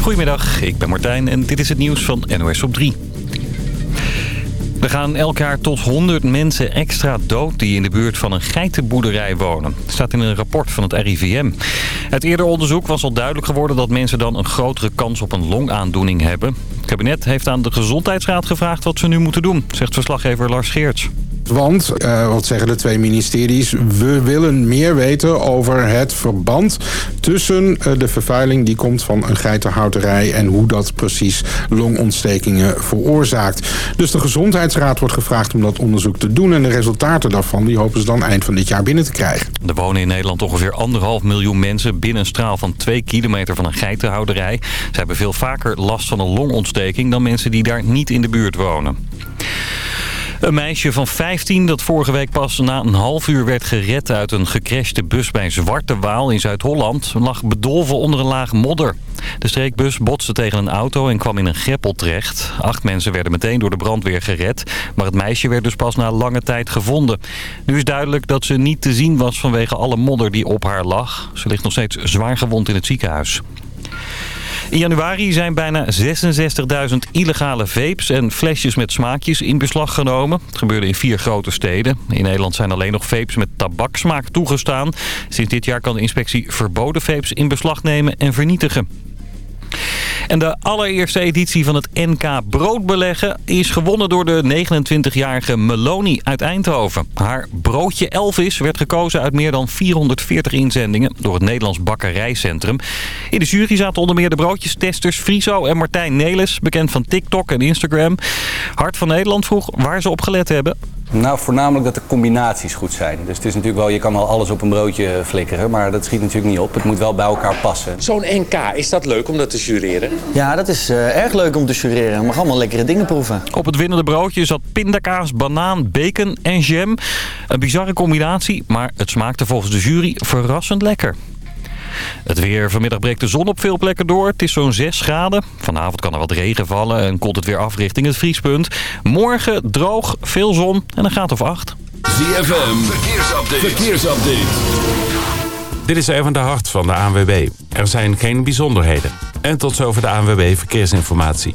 Goedemiddag, ik ben Martijn en dit is het nieuws van NOS op 3. Er gaan elk jaar tot 100 mensen extra dood die in de buurt van een geitenboerderij wonen. Dat staat in een rapport van het RIVM. Uit eerder onderzoek was al duidelijk geworden dat mensen dan een grotere kans op een longaandoening hebben. Het kabinet heeft aan de Gezondheidsraad gevraagd wat ze nu moeten doen, zegt verslaggever Lars Geerts. Want, uh, wat zeggen de twee ministeries, we willen meer weten over het verband tussen uh, de vervuiling die komt van een geitenhouterij en hoe dat precies longontstekingen veroorzaakt. Dus de Gezondheidsraad wordt gevraagd om dat onderzoek te doen en de resultaten daarvan die hopen ze dan eind van dit jaar binnen te krijgen. Er wonen in Nederland ongeveer anderhalf miljoen mensen binnen een straal van twee kilometer van een geitenhouderij. Ze hebben veel vaker last van een longontsteking dan mensen die daar niet in de buurt wonen. Een meisje van 15 dat vorige week pas na een half uur werd gered uit een gecrashte bus bij Zwarte Waal in Zuid-Holland... lag bedolven onder een laag modder. De streekbus botste tegen een auto en kwam in een greppel terecht. Acht mensen werden meteen door de brandweer gered, maar het meisje werd dus pas na lange tijd gevonden. Nu is duidelijk dat ze niet te zien was vanwege alle modder die op haar lag. Ze ligt nog steeds zwaar gewond in het ziekenhuis. In januari zijn bijna 66.000 illegale vapes en flesjes met smaakjes in beslag genomen. Het gebeurde in vier grote steden. In Nederland zijn alleen nog vapes met tabaksmaak toegestaan. Sinds dit jaar kan de inspectie verboden vapes in beslag nemen en vernietigen. En de allereerste editie van het NK Broodbeleggen is gewonnen door de 29-jarige Meloni uit Eindhoven. Haar broodje Elvis werd gekozen uit meer dan 440 inzendingen door het Nederlands Bakkerijcentrum. In de jury zaten onder meer de broodjestesters Friso en Martijn Nelis, bekend van TikTok en Instagram. Hart van Nederland vroeg waar ze op gelet hebben. Nou, voornamelijk dat de combinaties goed zijn. Dus het is natuurlijk wel, je kan wel alles op een broodje flikkeren, maar dat schiet natuurlijk niet op. Het moet wel bij elkaar passen. Zo'n NK, is dat leuk om dat te jureren? Ja, dat is uh, erg leuk om te jureren. Je mag allemaal lekkere dingen proeven. Op het winnende broodje zat pindakaas, banaan, bacon en jam. Een bizarre combinatie, maar het smaakte volgens de jury verrassend lekker. Het weer. Vanmiddag breekt de zon op veel plekken door. Het is zo'n 6 graden. Vanavond kan er wat regen vallen en komt het weer af richting het vriespunt. Morgen droog, veel zon en een graad of 8. ZFM. Verkeersupdate. Verkeersupdate. Dit is even de hart van de ANWB. Er zijn geen bijzonderheden. En tot zover de ANWB Verkeersinformatie.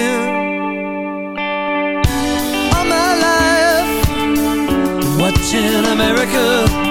Watching America.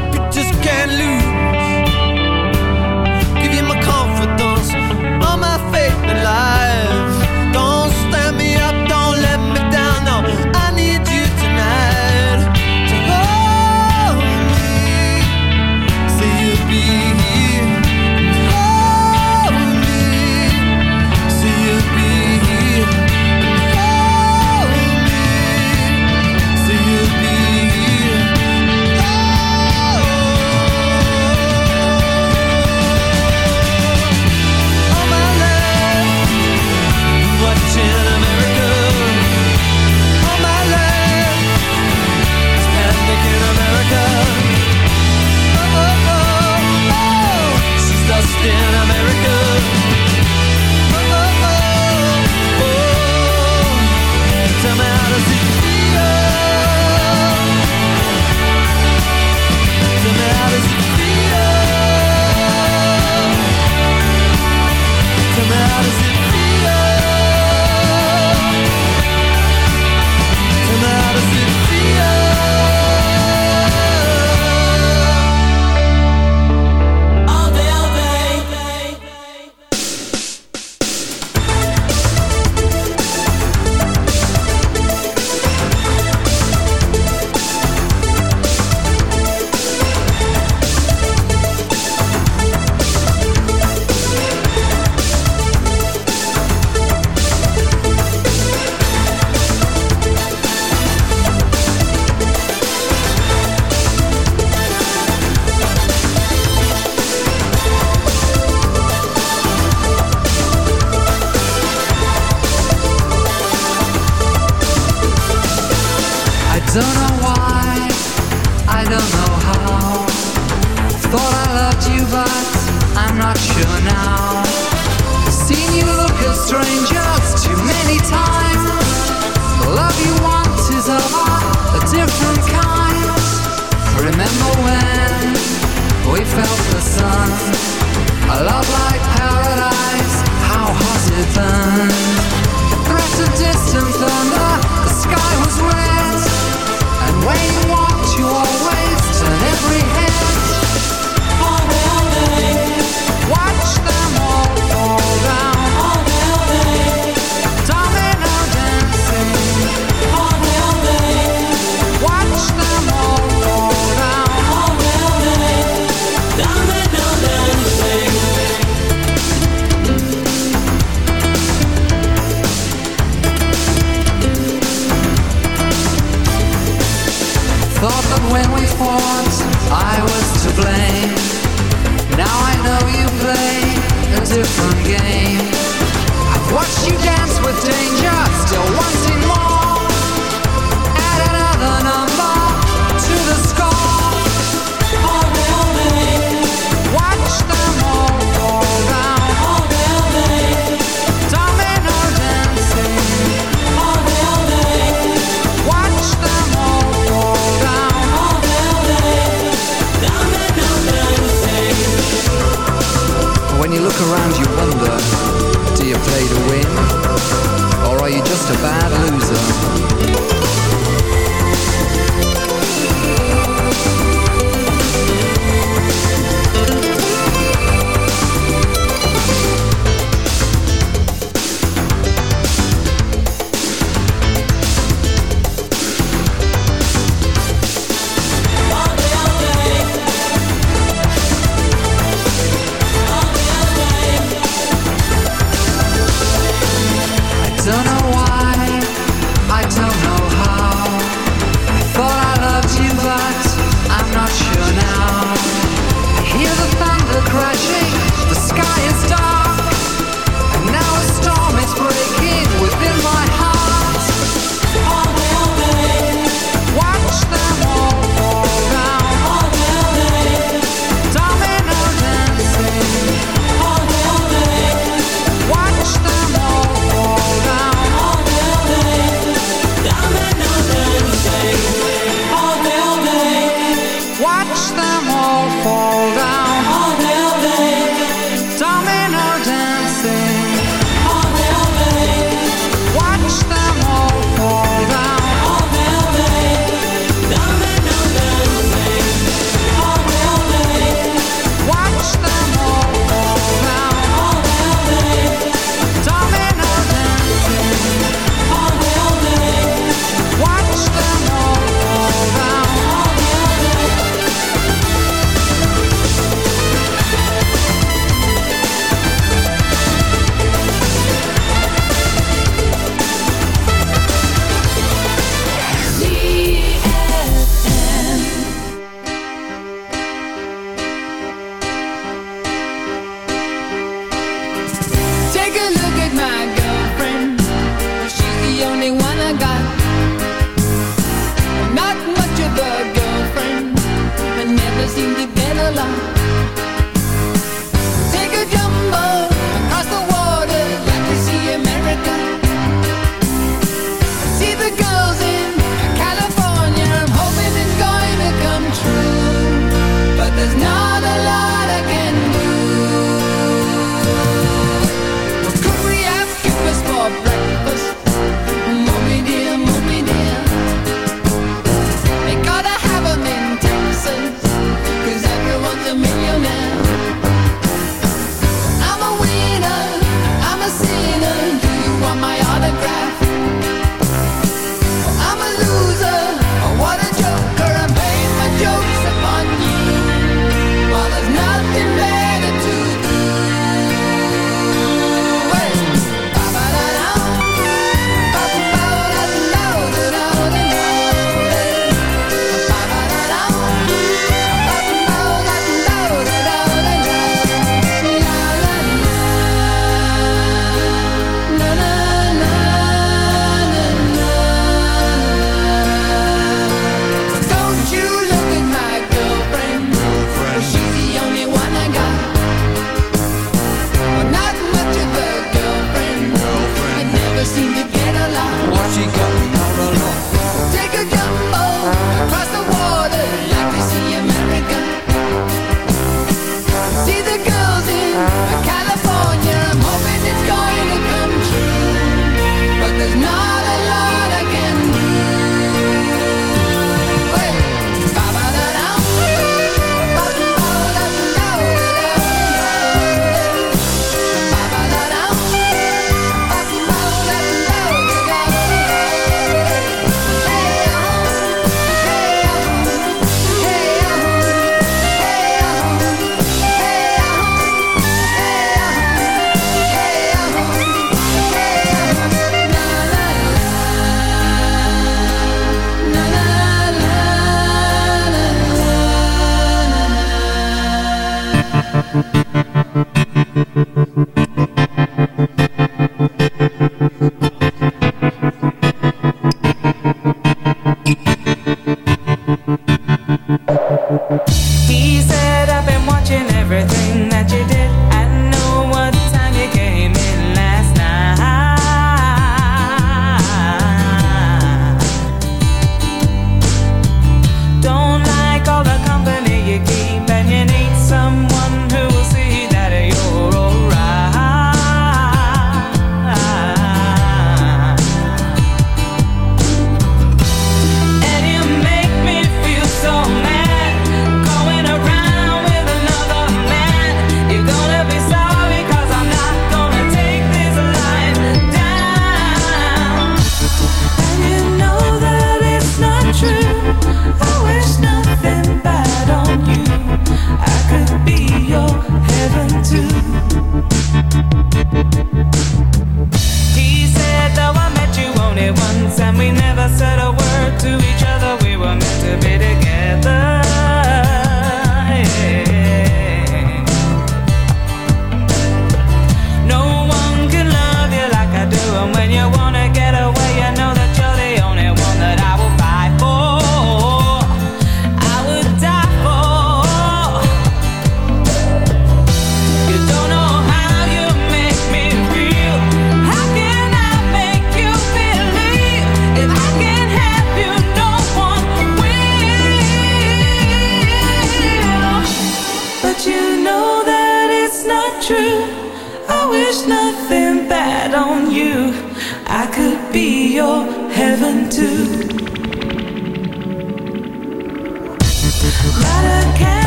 Light a candle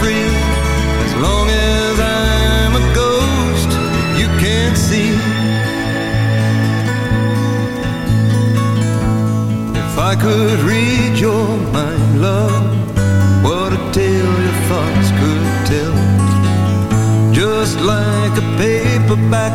free as long as I'm a ghost you can't see. If I could read your mind, love, what a tale your thoughts could tell. Just like a paperback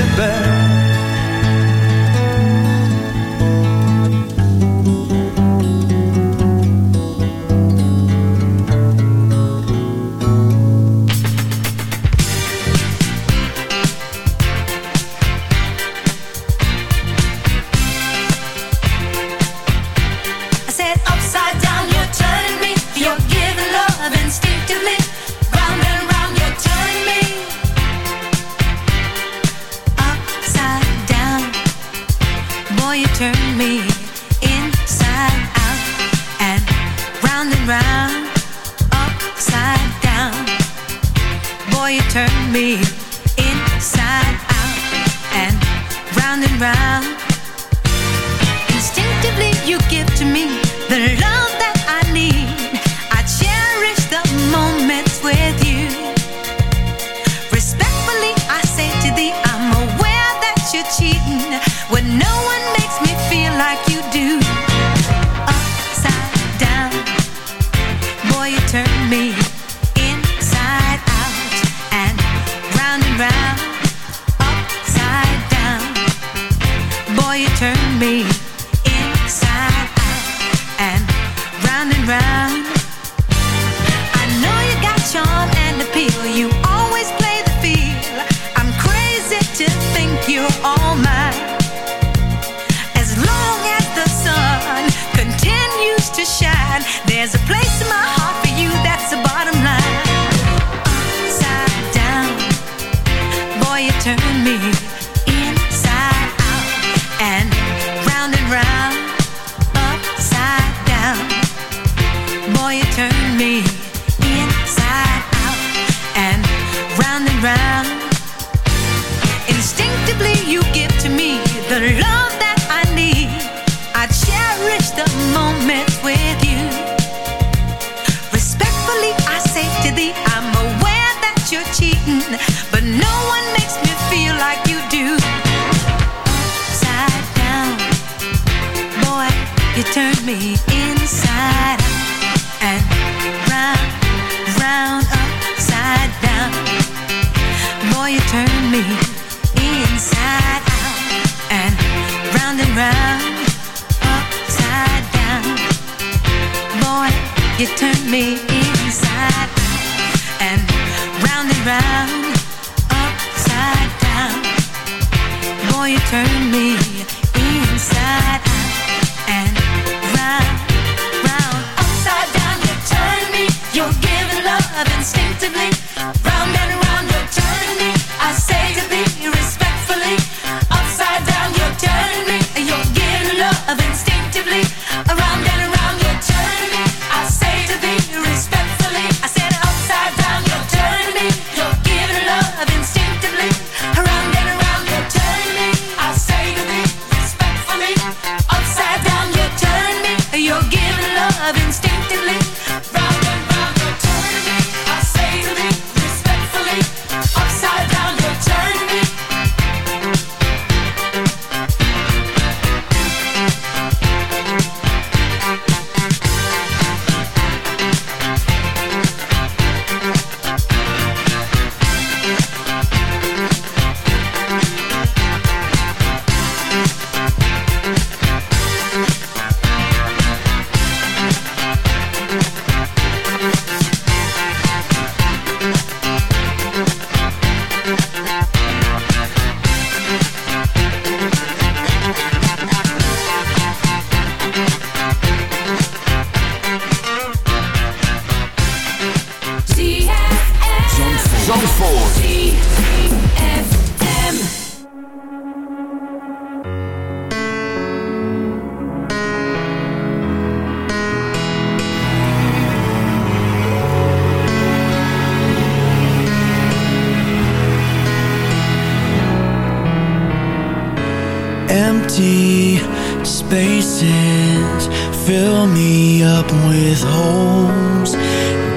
burn me.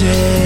say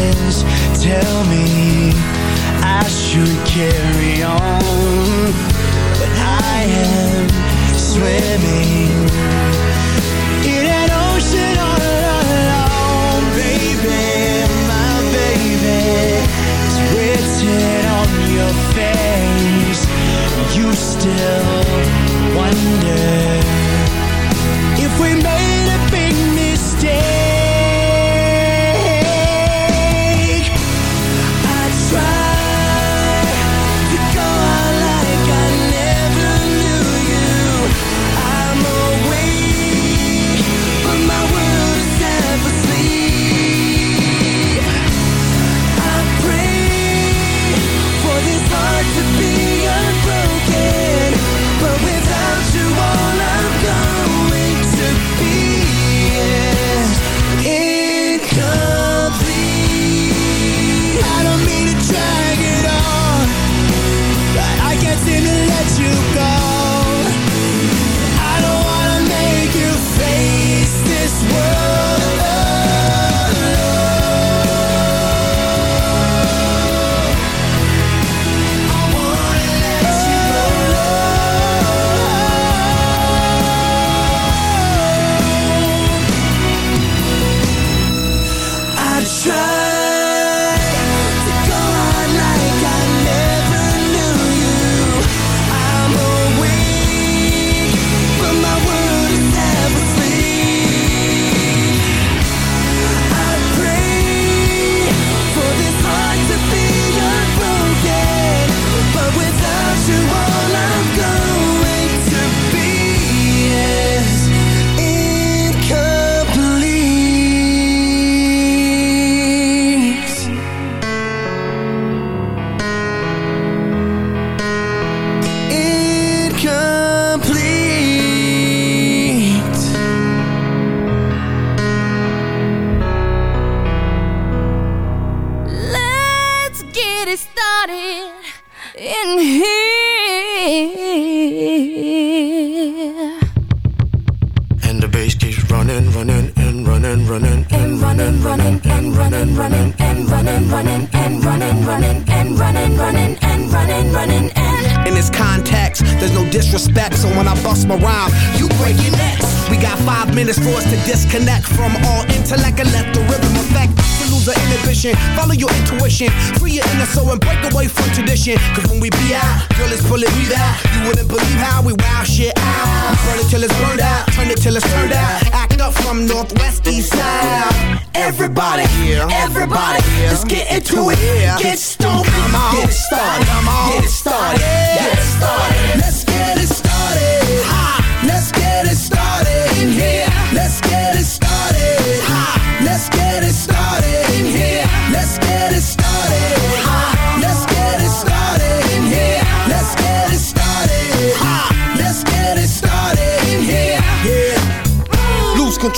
there's no disrespect, so when I bust my rhyme, you break your necks. We got five minutes for us to disconnect from all intellect and let the rhythm affect. To lose the inhibition, follow your intuition, free your inner soul and break away from tradition. Cause when we be out, girl, it's pulling me out. You wouldn't believe how we wow shit out. Burn it till it's burned out, turn it till it's turned out. Act up from Northwest East Side. Everybody, everybody, let's get into it. Get stoked, get it started, get it started, get it started. Let's get it started. Ha! Let's get it started in here. Let's get it started. Ha! Let's get it started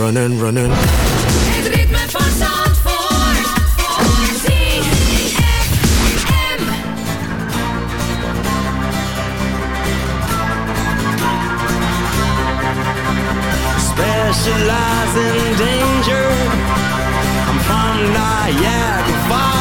Running and running, running. Het ritme van Zandvoort. ZFM. specialize in danger. I'm from Niagara Falls,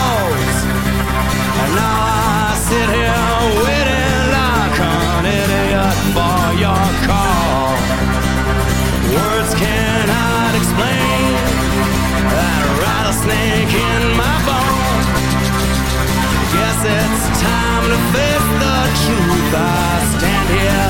face the truth. I stand here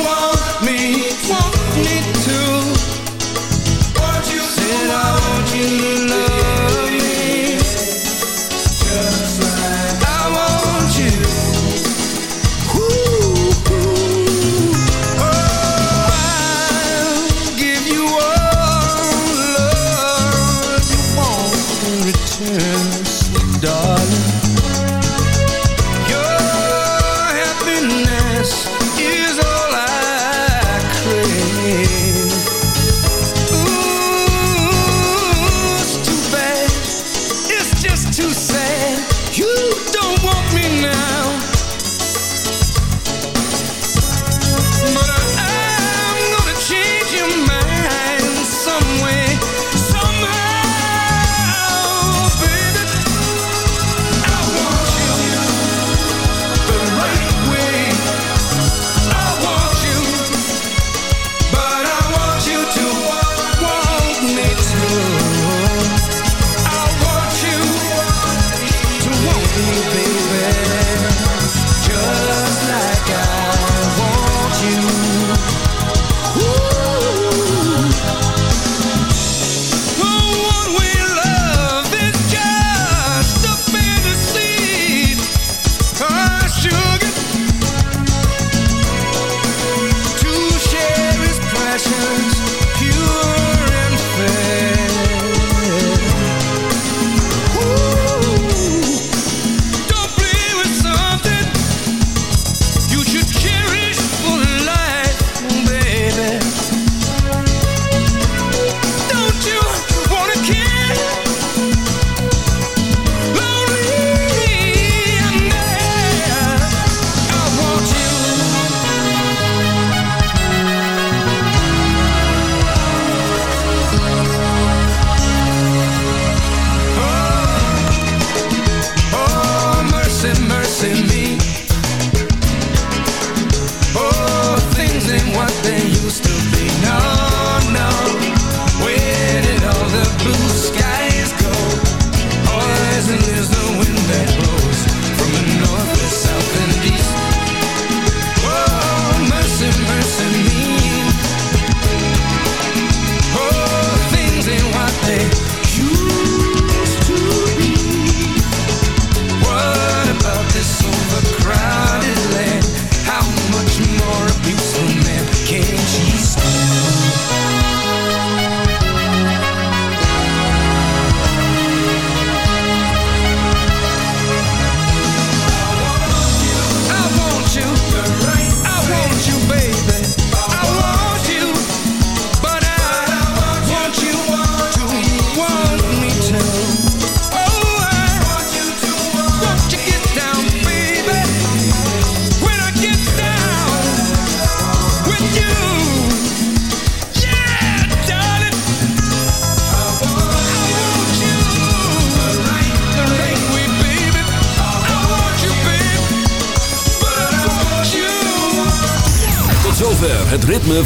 you